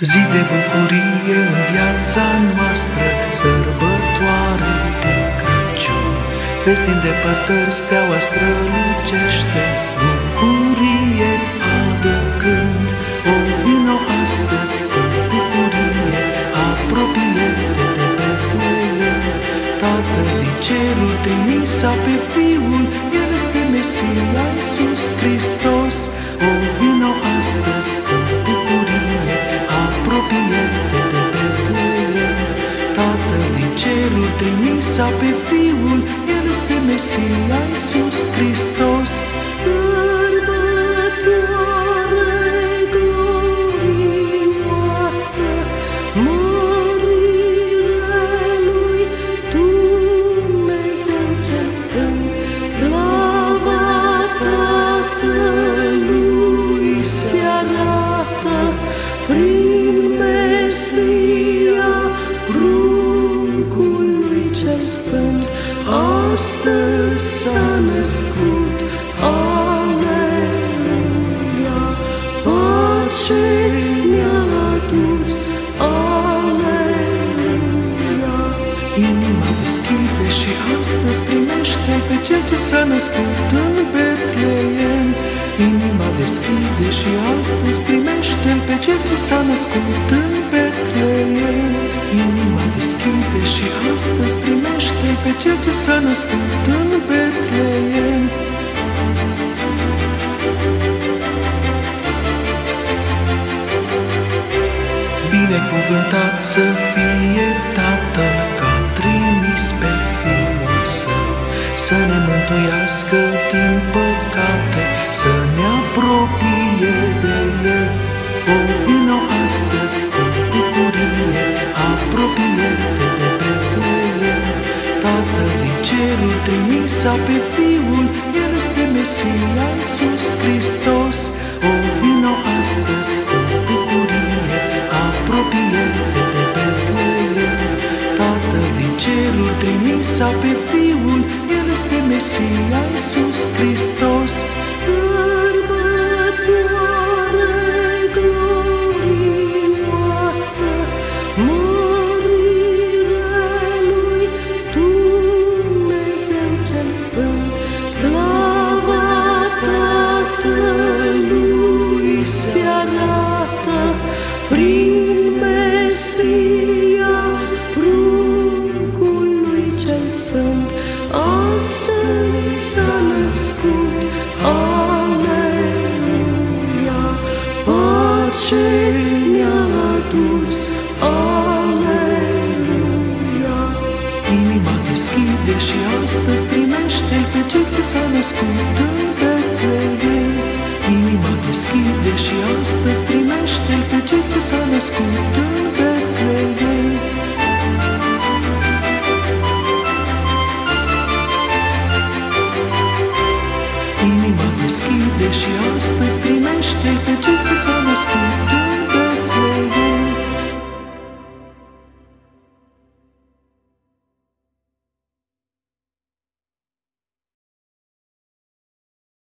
Zi de bucurie în viața noastră, sărbătoare de Crăciun. Vezi din depărtări steaua strălucește, bucurie aducând. O vino astăzi cu bucurie, apropie-te de Betleem. Tatăl din cerul trimisa pe Fiul, El este Mesia Iisus Hristos. O vino astăzi cu trimisa pe Fiul, El este Mesia Iisus Hristos. Sărbătoare glorioasă, mărire lui Dumnezeu cel Sfânt, slava Tatălui se arată prin astăzi s-a născut. Aleluia, pace mi-a adus. Aleluia, Inima deschide și astăzi primește pe cel ce s-a născut în Betleem. Inima deschide și astăzi primește pe cel ce s-a născut în Betleem. Inima deschide și astăzi primește pe cel ce s-a născut în Betleem. Apropie-te de Betleem Tatăl din cerul trimisa pe Fiul, El este Mesia Iisus Hristos. O vino astăzi cu bucurie, apropie-te de Betleem Tatăl din cerul trimisa pe Fiul, El este Mesia Iisus Hristos. Sărbătoare cel Sfânt, slava Tatălui se arată prin Mesia, pruncului cel Sfânt, astăzi s-a născut. Aleluia, pace mi-a adus. Inima deschide și astăzi primește-L pe Cel ce s-a născut în Betleem. Inima deschide și astăzi primește-L pe Cel ce s-a născut în Betleem. Inima deschide și astăzi primește-L pe